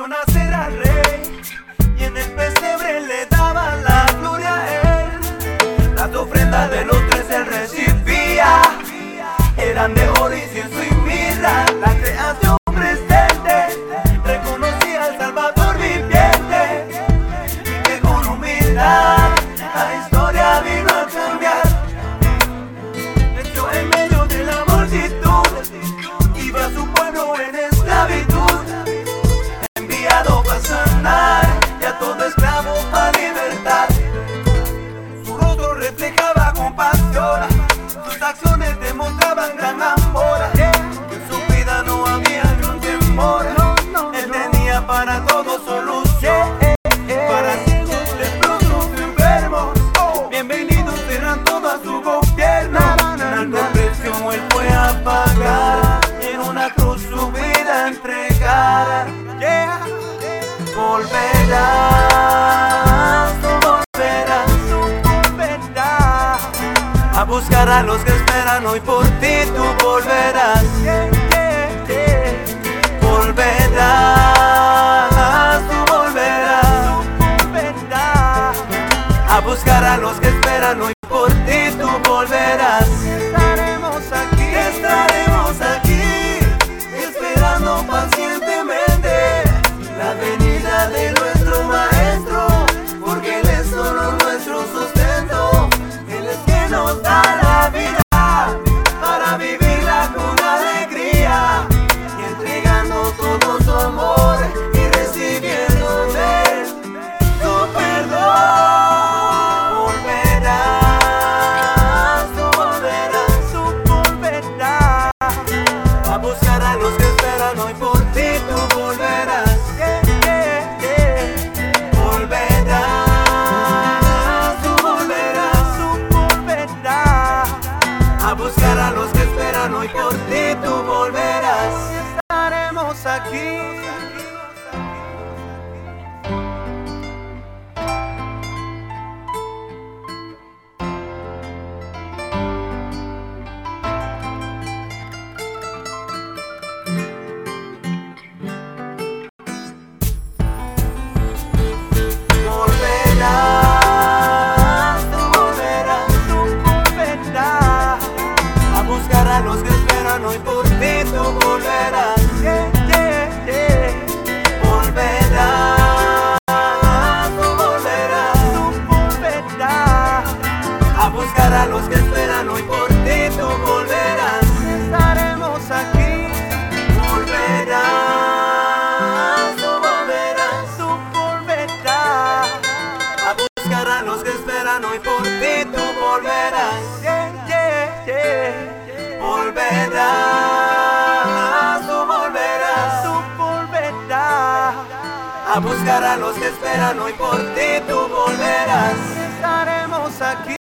vio nacer al rey y en el pesebre le daban la gloria a él. Las ofrendas de los tres él recibía, eran de oro, incienso y mirra, la creación presente. Reconocía al Salvador viviente y que con humildad la historia vino a cambiar. Nació en medio de la multitud, iba a su pueblo en el demostraban gran amor. En su vida no había ningún temor, él tenía para todo solución. Para ciegos, leprosos, enfermos, bienvenidos serán todos a su gobierno. Un alto precio él fue a pagar y en una cruz su vida entregar. Yeah. A buscar a los que esperan hoy por ti, tú volverás. Volverás, tú volverás, a buscar a los que esperan hoy por ti, tú volverás. Estaremos aquí. Buscar a los que esperan hoy por hoy por ti, tú volverás. Volverás, tú volverás, tú volverás a buscar a los que esperan hoy por ti, tú volverás. Estaremos aquí.